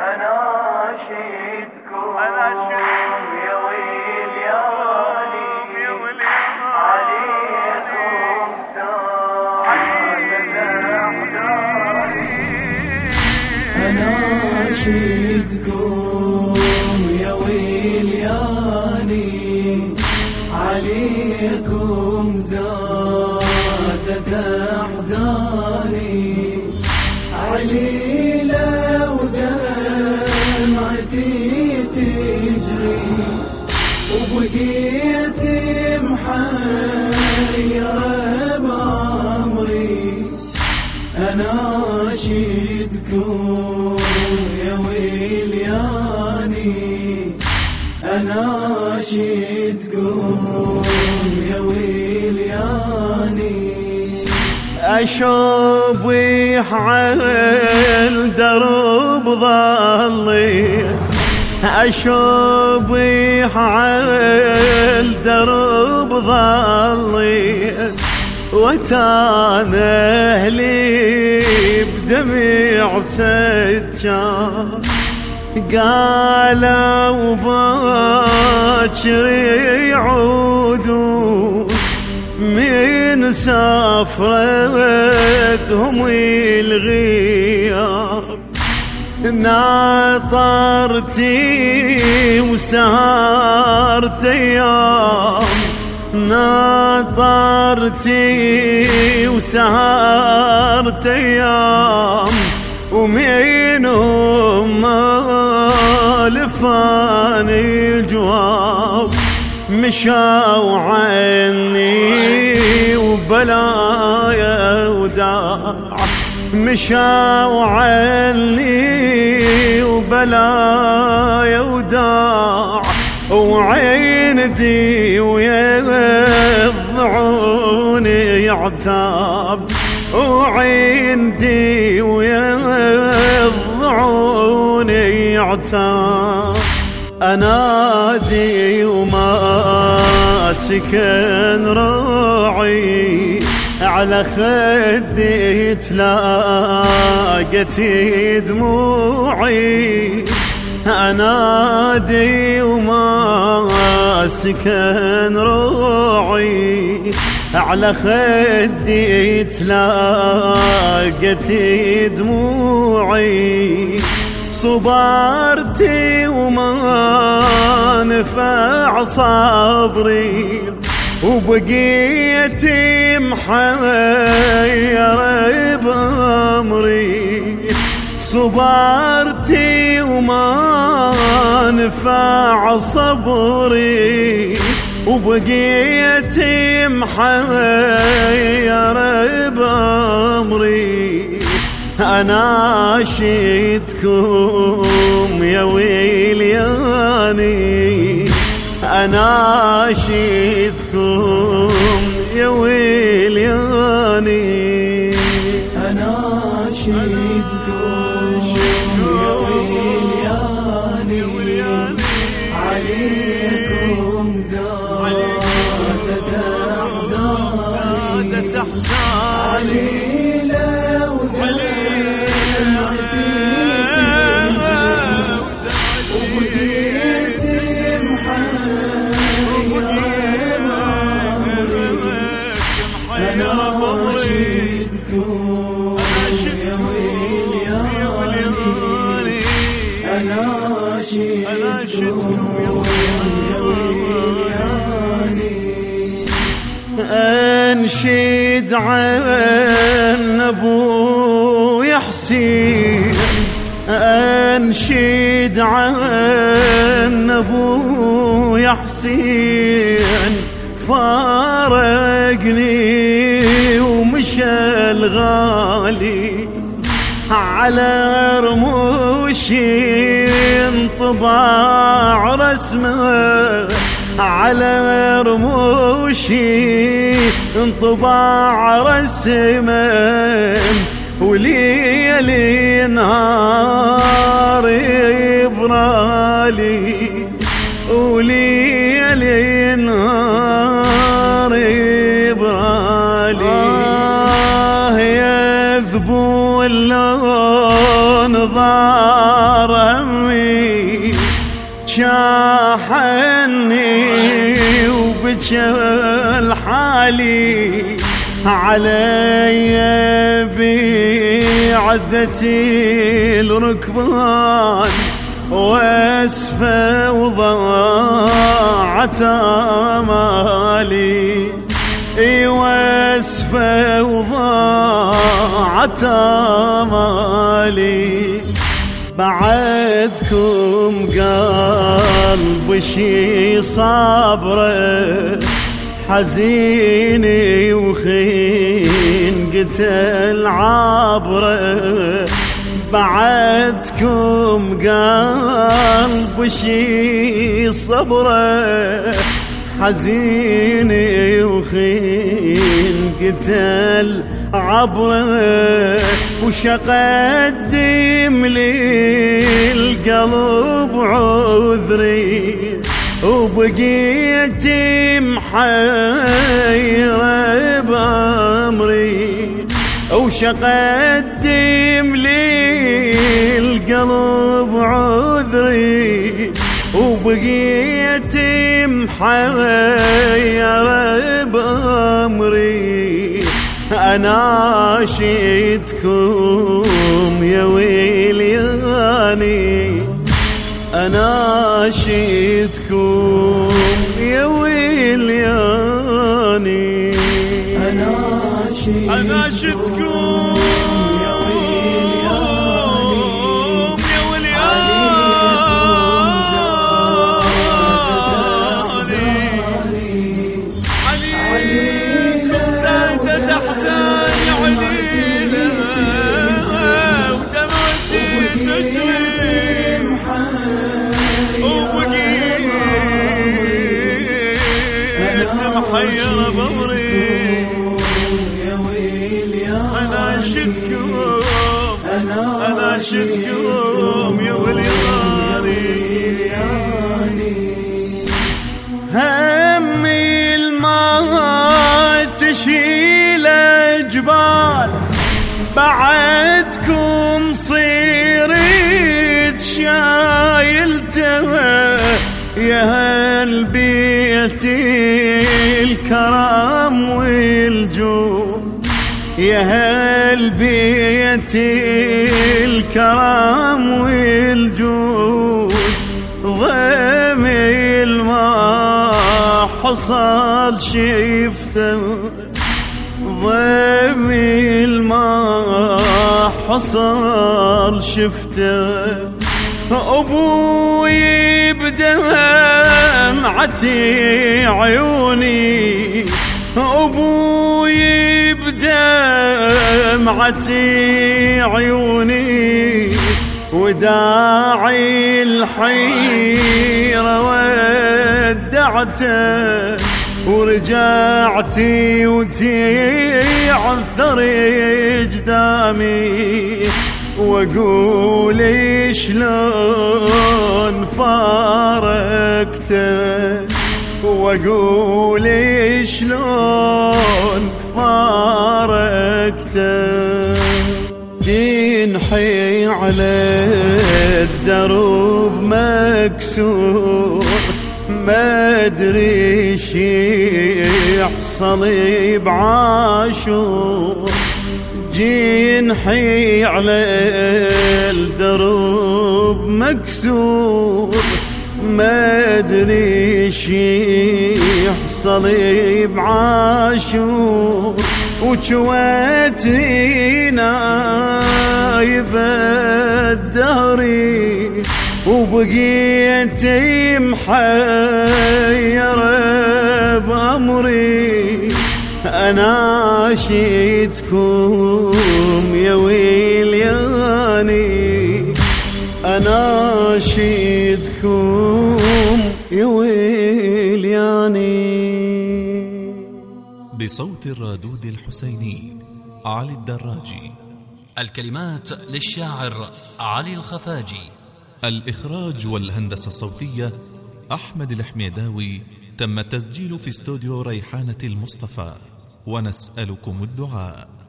أناشدكم يا ويل يا عليكم أناشدكم وبقيت محيرة بأمري أناشدكم يا ويلياني. أناشدكم يا ويلياني. أشوبيح على درب ظلي. أشوبيح على درب ظلي وتان أهلي بدمع سجار قالوا باكر يعودون من سافرتهم الغياب. ناطرتي وسهرت أيام ناطرتي وسهرت أيام ومنهم ما لفاني الجواب. مشاو عني وبلايا وداع. مشاو عني وبلايا وداع وعيندي ويضعوني يعتاب. وعندي ويضعوني يعتاب. أنادي وما سكن راعي على خدي تلاقت دموعي. أنادي وما سكن روعي. على خدي تلاقت دموعي. صبرتي وما نفع صبري. وبقيتي محير بأمري. صبرتي وما نفع صبري. وبقيتي محير بأمري. أناشدكم يا ويلياني أناشدكم يا ويلياني. أناشدكم يا ويلياني. عليكم زادت أحزاني. أنشد عن أبوي حسين أنشد عن أبوي حسين فارقني ومشى الغالي. على رموشي انطباع رسمه على رموشي انطباع رسمه وليلي نهار يبرالي امي شاحني وبجل حالي علي بعدتي الركبان واسفة وضاعت امالي اي واسفة وضاعت امالي بعدكم قلب شي صابره حزيني وخين قتل عبره بعدكم قلب شي صبره حزيني وخين قتل عبره وشقدم لي القلب عذري وبقيت محيرة بأمري وشقدم لي القلب عذري وبقيت محيرة بأمري أناشدكم يا ويلياني. أناشدكم يا ويلياني. أناشدكم أناشدكم أنا أناشدكم يا ولياني همي الماء تشيل جبال بعدكم صيرت شايلتها يا هل بيتي الكرم والجود. يا هل بيتي الكرم والجود ضمي ما حصل شفته. ضمي ما حصل شفته. أبوي بدمعتي عيوني. أبوي بدمعتي عيوني وداعي الحيرة ودعته ورجعتي وتعثر قدامي وأقول شلون فارقته وأقول شلون فارقته ينحي على الدرب مكسور. ما أدري يحصل بعاشور. جينحي على الدرب مكسور. ما أدري شي يحصل بعاشور وجواتني نايب الدهري وبقيت محيرة بأمري. أناشدكم يا ويلياني أناشدكم يا ويلياني بصوت الرادود الحسيني علي الدراجي. الكلمات للشاعر علي الخفاجي. الإخراج والهندسة الصوتية أحمد الحميداوي. تم التسجيل في استوديو ريحانة المصطفى. ونسألكم الدعاء.